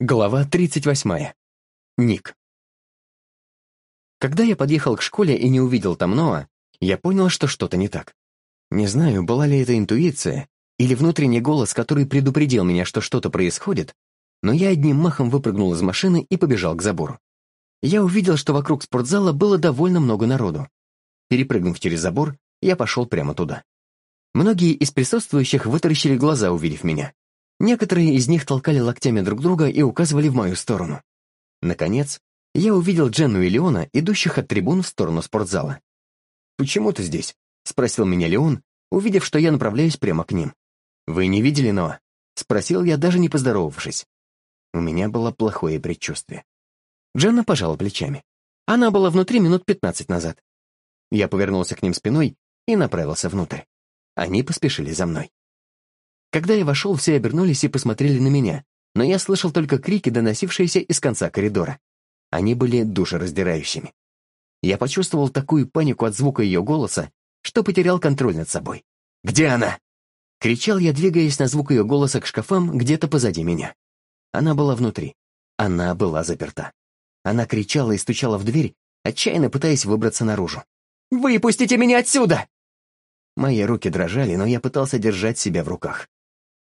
Глава 38. Ник. Когда я подъехал к школе и не увидел там Ноа, я понял, что что-то не так. Не знаю, была ли это интуиция или внутренний голос, который предупредил меня, что что-то происходит, но я одним махом выпрыгнул из машины и побежал к забору. Я увидел, что вокруг спортзала было довольно много народу. Перепрыгнув через забор, я пошел прямо туда. Многие из присутствующих вытаращили глаза, увидев меня. Некоторые из них толкали локтями друг друга и указывали в мою сторону. Наконец, я увидел Дженну и Леона, идущих от трибун в сторону спортзала. «Почему ты здесь?» — спросил меня Леон, увидев, что я направляюсь прямо к ним. «Вы не видели Ноа?» — спросил я, даже не поздоровавшись. У меня было плохое предчувствие. Дженна пожала плечами. Она была внутри минут пятнадцать назад. Я повернулся к ним спиной и направился внутрь. Они поспешили за мной. Когда я вошел, все обернулись и посмотрели на меня, но я слышал только крики, доносившиеся из конца коридора. Они были душераздирающими. Я почувствовал такую панику от звука ее голоса, что потерял контроль над собой. «Где она?» Кричал я, двигаясь на звук ее голоса к шкафам где-то позади меня. Она была внутри. Она была заперта. Она кричала и стучала в дверь, отчаянно пытаясь выбраться наружу. «Выпустите меня отсюда!» Мои руки дрожали, но я пытался держать себя в руках.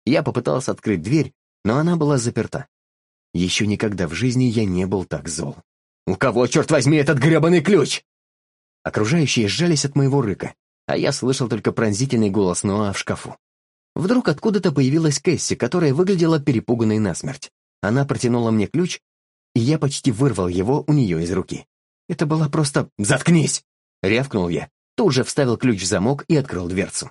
Я попытался открыть дверь, но она была заперта. Еще никогда в жизни я не был так зол. «У кого, черт возьми, этот гребаный ключ?» Окружающие сжались от моего рыка, а я слышал только пронзительный голос Ноа в шкафу. Вдруг откуда-то появилась Кэсси, которая выглядела перепуганной насмерть. Она протянула мне ключ, и я почти вырвал его у нее из руки. Это было просто «Заткнись!» — рявкнул я, тут же вставил ключ в замок и открыл дверцу.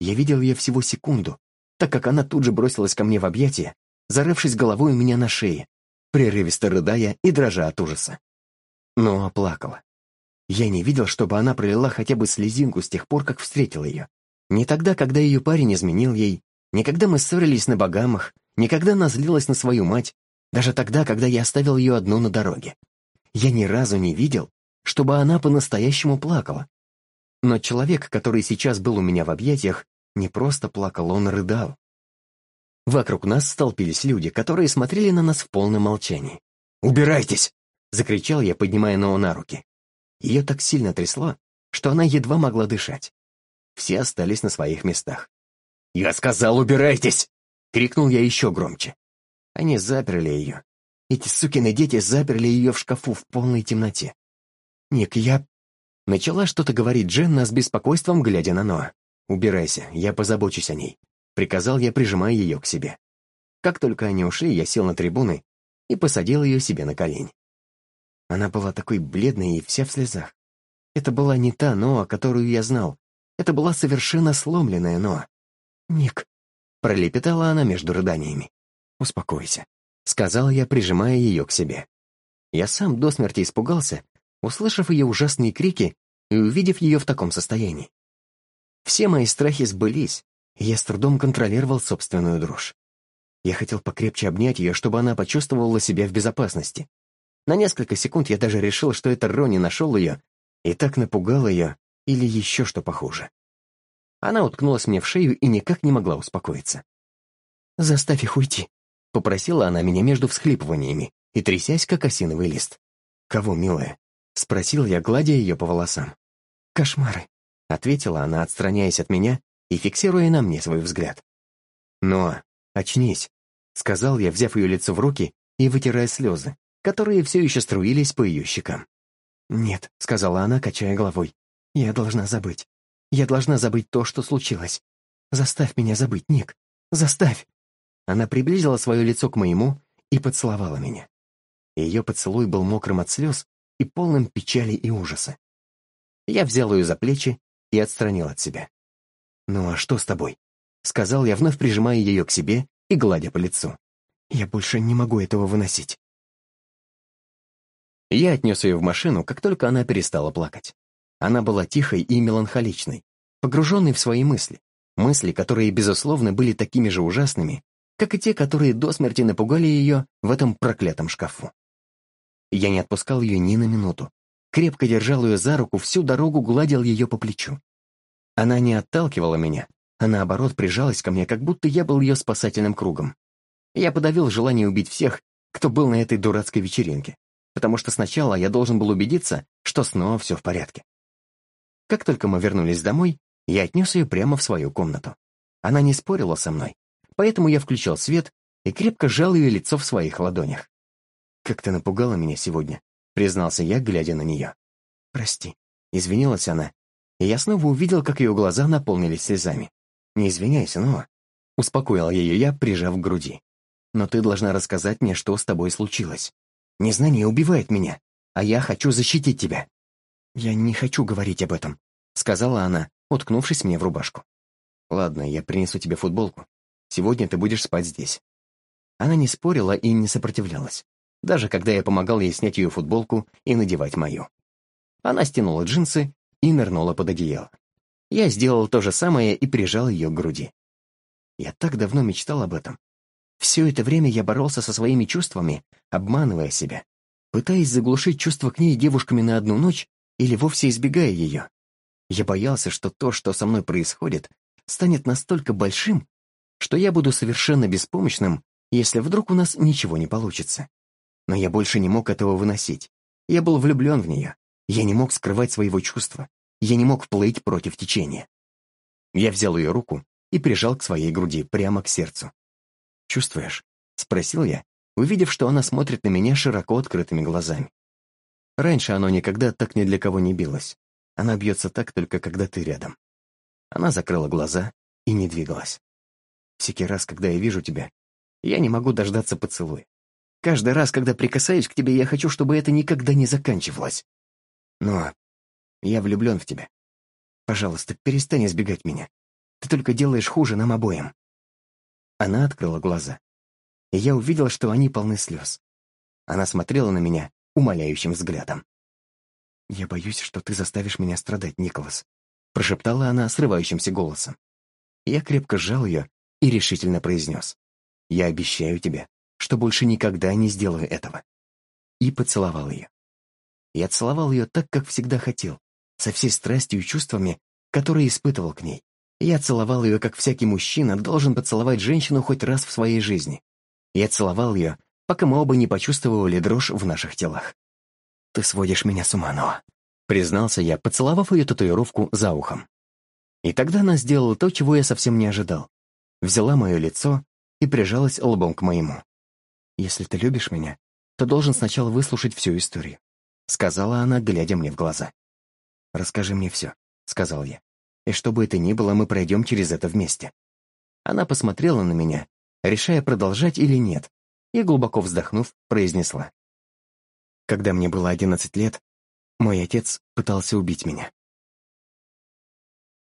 Я видел ее всего секунду, так как она тут же бросилась ко мне в объятия, зарывшись головой у меня на шее, прерывисто рыдая и дрожа от ужаса. Но оплакала. Я не видел, чтобы она пролила хотя бы слезинку с тех пор, как встретил ее. Не тогда, когда ее парень изменил ей, не когда мы ссорились на богамах, не когда она злилась на свою мать, даже тогда, когда я оставил ее одну на дороге. Я ни разу не видел, чтобы она по-настоящему плакала. Но человек, который сейчас был у меня в объятиях, не просто плакал, он рыдал. Вокруг нас столпились люди, которые смотрели на нас в полном молчании. «Убирайтесь!» — закричал я, поднимая Ноу на руки. Ее так сильно трясло, что она едва могла дышать. Все остались на своих местах. «Я сказал, убирайтесь!» — крикнул я еще громче. Они заперли ее. Эти сукины дети заперли ее в шкафу в полной темноте. «Ник, я...» Начала что-то говорить Дженна с беспокойством, глядя на Ноа. «Убирайся, я позабочусь о ней», — приказал я, прижимая ее к себе. Как только они ушли, я сел на трибуны и посадил ее себе на колени. Она была такой бледной и вся в слезах. Это была не та Ноа, которую я знал. Это была совершенно сломленная Ноа. «Ник», — пролепетала она между рыданиями. «Успокойся», — сказал я, прижимая ее к себе. Я сам до смерти испугался, услышав ее ужасные крики и увидев ее в таком состоянии. Все мои страхи сбылись, и я с трудом контролировал собственную дрожь. Я хотел покрепче обнять ее, чтобы она почувствовала себя в безопасности. На несколько секунд я даже решил, что это Ронни нашел ее и так напугал ее или еще что похуже. Она уткнулась мне в шею и никак не могла успокоиться. «Заставь их уйти», — попросила она меня между всхлипываниями и трясясь, как осиновый лист. «Кого, милая?» — спросил я, гладя ее по волосам. «Кошмары», ответила она, отстраняясь от меня и фиксируя на мне свой взгляд. «Но, очнись», — сказал я, взяв ее лицо в руки и вытирая слезы, которые все еще струились по ее щекам. «Нет», — сказала она, качая головой, — «я должна забыть. Я должна забыть то, что случилось. Заставь меня забыть, Ник. Заставь!» Она приблизила свое лицо к моему и поцеловала меня. Ее поцелуй был мокрым от слез и полным печали и ужаса. Я взял ее за плечи и отстранил от себя. «Ну а что с тобой?» — сказал я, вновь прижимая ее к себе и гладя по лицу. «Я больше не могу этого выносить». Я отнес ее в машину, как только она перестала плакать. Она была тихой и меланхоличной, погруженной в свои мысли, мысли, которые, безусловно, были такими же ужасными, как и те, которые до смерти напугали ее в этом проклятом шкафу. Я не отпускал ее ни на минуту, крепко держал ее за руку, всю дорогу гладил ее по плечу. Она не отталкивала меня, а наоборот прижалась ко мне, как будто я был ее спасательным кругом. Я подавил желание убить всех кто был на этой дурацкой вечеринке, потому что сначала я должен был убедиться, что снова все в порядке. Как только мы вернулись домой, я отнес ее прямо в свою комнату. Она не спорила со мной, поэтому я включил свет и крепко сжал ее лицо в своих ладонях. «Как ты напугала меня сегодня», — признался я, глядя на нее. «Прости», — извинилась она, и я снова увидел, как ее глаза наполнились слезами. «Не извиняйся, Ноа», — успокоил ее я, прижав к груди. «Но ты должна рассказать мне, что с тобой случилось. Незнание убивает меня, а я хочу защитить тебя». «Я не хочу говорить об этом», — сказала она, уткнувшись мне в рубашку. «Ладно, я принесу тебе футболку. Сегодня ты будешь спать здесь». Она не спорила и не сопротивлялась, даже когда я помогал ей снять ее футболку и надевать мою. Она стянула джинсы и нырнула под одеяло. Я сделал то же самое и прижал ее к груди. Я так давно мечтал об этом. Все это время я боролся со своими чувствами, обманывая себя, пытаясь заглушить чувства к ней девушками на одну ночь или вовсе избегая ее. Я боялся, что то, что со мной происходит, станет настолько большим, что я буду совершенно беспомощным, если вдруг у нас ничего не получится. Но я больше не мог этого выносить. Я был влюблен в нее. Я не мог скрывать своего чувства. Я не мог плыть против течения. Я взял ее руку и прижал к своей груди, прямо к сердцу. «Чувствуешь?» — спросил я, увидев, что она смотрит на меня широко открытыми глазами. Раньше оно никогда так ни для кого не билось. Она бьется так только, когда ты рядом. Она закрыла глаза и не двигалась. Всякий раз, когда я вижу тебя, я не могу дождаться поцелуя. Каждый раз, когда прикасаюсь к тебе, я хочу, чтобы это никогда не заканчивалось. Но я влюблен в тебя. Пожалуйста, перестань избегать меня. Ты только делаешь хуже нам обоим. Она открыла глаза. И я увидел, что они полны слез. Она смотрела на меня умоляющим взглядом. «Я боюсь, что ты заставишь меня страдать, Николас», прошептала она срывающимся голосом. Я крепко сжал ее и решительно произнес. «Я обещаю тебе, что больше никогда не сделаю этого». И поцеловал ее. Я целовал ее так, как всегда хотел, со всей страстью и чувствами, которые испытывал к ней. Я целовал ее, как всякий мужчина должен поцеловать женщину хоть раз в своей жизни. Я целовал ее, пока мы оба не почувствовали дрожь в наших телах. «Ты сводишь меня с ума, Ноа», — признался я, поцеловав ее татуировку за ухом. И тогда она сделала то, чего я совсем не ожидал. Взяла мое лицо и прижалась лбом к моему. «Если ты любишь меня, то должен сначала выслушать всю историю», — сказала она, глядя мне в глаза. «Расскажи мне все», — сказал я. «И что бы это ни было, мы пройдем через это вместе». Она посмотрела на меня, решая продолжать или нет, и, глубоко вздохнув, произнесла. Когда мне было одиннадцать лет, мой отец пытался убить меня.